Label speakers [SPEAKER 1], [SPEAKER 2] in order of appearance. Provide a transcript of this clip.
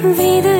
[SPEAKER 1] Be the